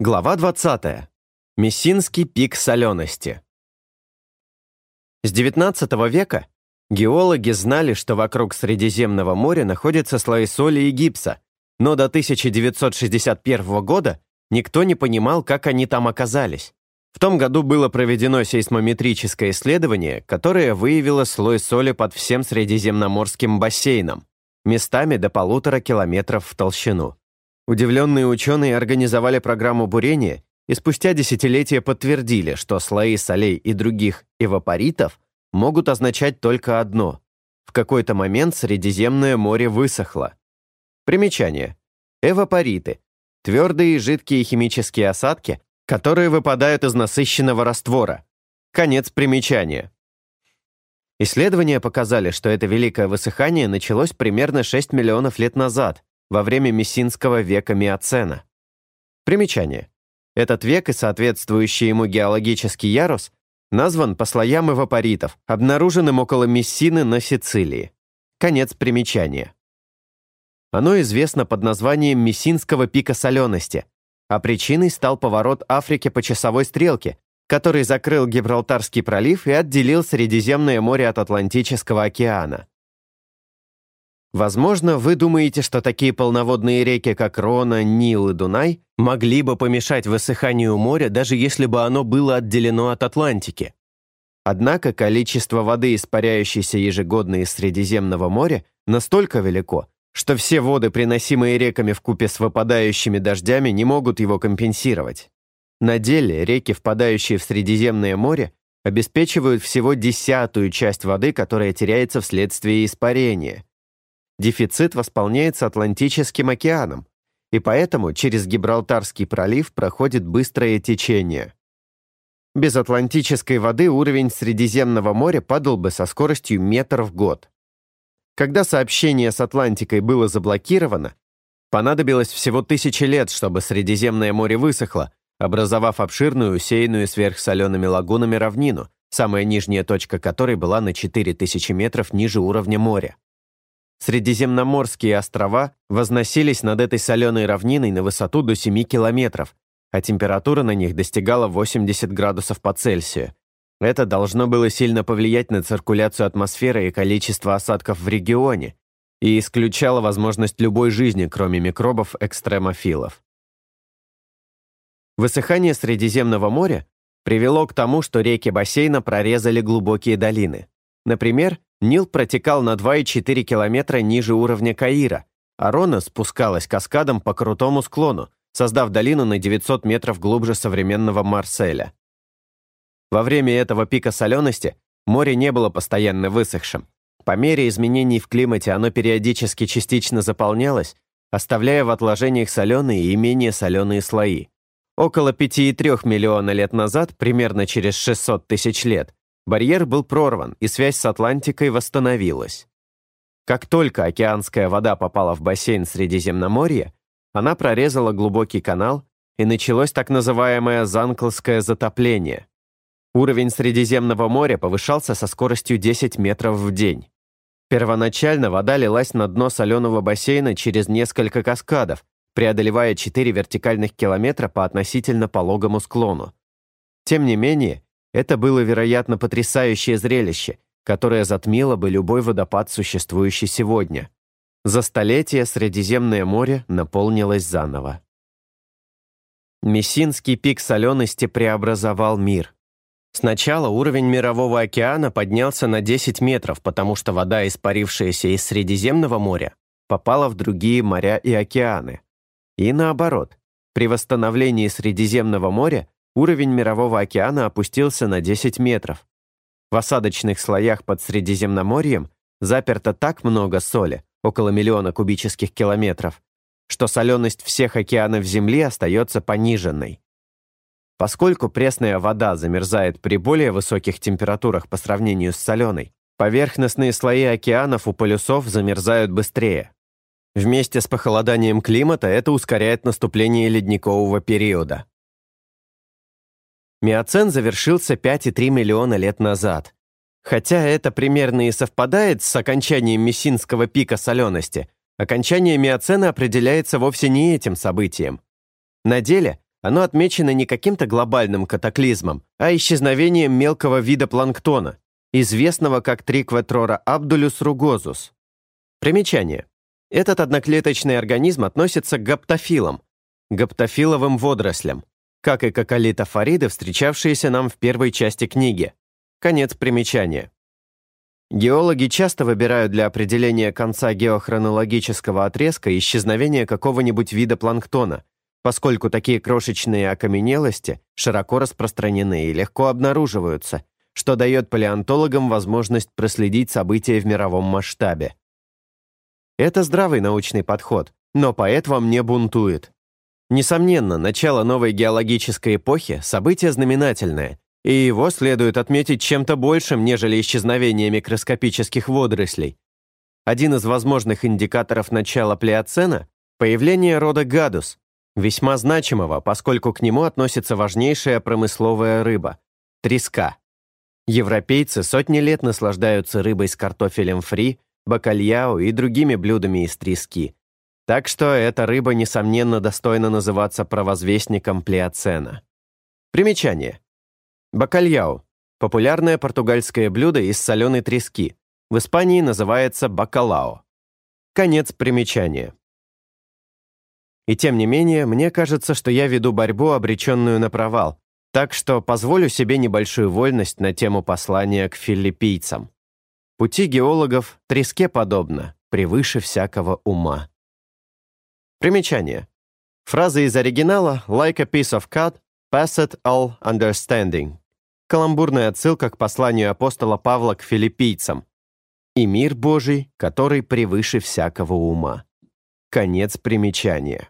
Глава 20. Мессинский пик солености. С XIX века геологи знали, что вокруг Средиземного моря находятся слои соли и гипса, но до 1961 года никто не понимал, как они там оказались. В том году было проведено сейсмометрическое исследование, которое выявило слой соли под всем Средиземноморским бассейном, местами до полутора километров в толщину. Удивленные ученые организовали программу бурения и спустя десятилетия подтвердили, что слои солей и других эвапоритов могут означать только одно – в какой-то момент Средиземное море высохло. Примечание. Эвапориты – твердые и жидкие химические осадки, которые выпадают из насыщенного раствора. Конец примечания. Исследования показали, что это великое высыхание началось примерно 6 миллионов лет назад, во время Мессинского века Миоцена. Примечание. Этот век и соответствующий ему геологический ярус назван по слоям эвапоритов, обнаруженным около Мессины на Сицилии. Конец примечания. Оно известно под названием Мессинского пика солености, а причиной стал поворот Африки по часовой стрелке, который закрыл Гибралтарский пролив и отделил Средиземное море от Атлантического океана. Возможно, вы думаете, что такие полноводные реки, как Рона, Нил и Дунай, могли бы помешать высыханию моря, даже если бы оно было отделено от Атлантики. Однако количество воды, испаряющейся ежегодно из Средиземного моря, настолько велико, что все воды, приносимые реками в купе с выпадающими дождями, не могут его компенсировать. На деле реки, впадающие в Средиземное море, обеспечивают всего десятую часть воды, которая теряется вследствие испарения – Дефицит восполняется Атлантическим океаном, и поэтому через Гибралтарский пролив проходит быстрое течение. Без атлантической воды уровень Средиземного моря падал бы со скоростью метр в год. Когда сообщение с Атлантикой было заблокировано, понадобилось всего тысячи лет, чтобы Средиземное море высохло, образовав обширную, усеянную сверхсолеными лагунами равнину, самая нижняя точка которой была на 4000 метров ниже уровня моря. Средиземноморские острова возносились над этой соленой равниной на высоту до 7 километров, а температура на них достигала 80 градусов по Цельсию. Это должно было сильно повлиять на циркуляцию атмосферы и количество осадков в регионе и исключало возможность любой жизни, кроме микробов-экстремофилов. Высыхание Средиземного моря привело к тому, что реки бассейна прорезали глубокие долины. Например, Нил протекал на 2,4 километра ниже уровня Каира, а Рона спускалась каскадом по крутому склону, создав долину на 900 метров глубже современного Марселя. Во время этого пика солености море не было постоянно высохшим. По мере изменений в климате оно периодически частично заполнялось, оставляя в отложениях соленые и менее соленые слои. Около 5,3 миллиона лет назад, примерно через 600 тысяч лет, Барьер был прорван, и связь с Атлантикой восстановилась. Как только океанская вода попала в бассейн Средиземноморья, она прорезала глубокий канал, и началось так называемое Занклское затопление. Уровень Средиземного моря повышался со скоростью 10 метров в день. Первоначально вода лилась на дно соленого бассейна через несколько каскадов, преодолевая 4 вертикальных километра по относительно пологому склону. Тем не менее, это было, вероятно, потрясающее зрелище, которое затмило бы любой водопад, существующий сегодня. За столетия Средиземное море наполнилось заново. Мессинский пик солености преобразовал мир. Сначала уровень Мирового океана поднялся на 10 метров, потому что вода, испарившаяся из Средиземного моря, попала в другие моря и океаны. И наоборот, при восстановлении Средиземного моря уровень Мирового океана опустился на 10 метров. В осадочных слоях под Средиземноморьем заперто так много соли, около миллиона кубических километров, что соленость всех океанов Земли остается пониженной. Поскольку пресная вода замерзает при более высоких температурах по сравнению с соленой, поверхностные слои океанов у полюсов замерзают быстрее. Вместе с похолоданием климата это ускоряет наступление ледникового периода. Миоцен завершился 5,3 миллиона лет назад. Хотя это примерно и совпадает с окончанием Мессинского пика солености, окончание миоцена определяется вовсе не этим событием. На деле оно отмечено не каким-то глобальным катаклизмом, а исчезновением мелкого вида планктона, известного как трикватрора абдулюс ругозус. Примечание. Этот одноклеточный организм относится к гаптофилам, гаптофиловым водорослям, как и коколитофориды, встречавшиеся нам в первой части книги. Конец примечания. Геологи часто выбирают для определения конца геохронологического отрезка исчезновение какого-нибудь вида планктона, поскольку такие крошечные окаменелости широко распространены и легко обнаруживаются, что дает палеонтологам возможность проследить события в мировом масштабе. Это здравый научный подход, но поэт во мне бунтует. Несомненно, начало новой геологической эпохи – событие знаменательное, и его следует отметить чем-то большим, нежели исчезновение микроскопических водорослей. Один из возможных индикаторов начала плеоцена – появление рода гадус, весьма значимого, поскольку к нему относится важнейшая промысловая рыба – треска. Европейцы сотни лет наслаждаются рыбой с картофелем фри, бакальяо и другими блюдами из трески. Так что эта рыба, несомненно, достойна называться провозвестником плеоцена. Примечание. Бакальяо – популярное португальское блюдо из соленой трески. В Испании называется бакалао. Конец примечания. И тем не менее, мне кажется, что я веду борьбу, обреченную на провал, так что позволю себе небольшую вольность на тему послания к филиппийцам. Пути геологов треске подобно, превыше всякого ума. Примечание. Фраза из оригинала «like a piece of cut» Passed all understanding. Каламбурная отсылка к посланию апостола Павла к филиппийцам. И мир Божий, который превыше всякого ума. Конец примечания.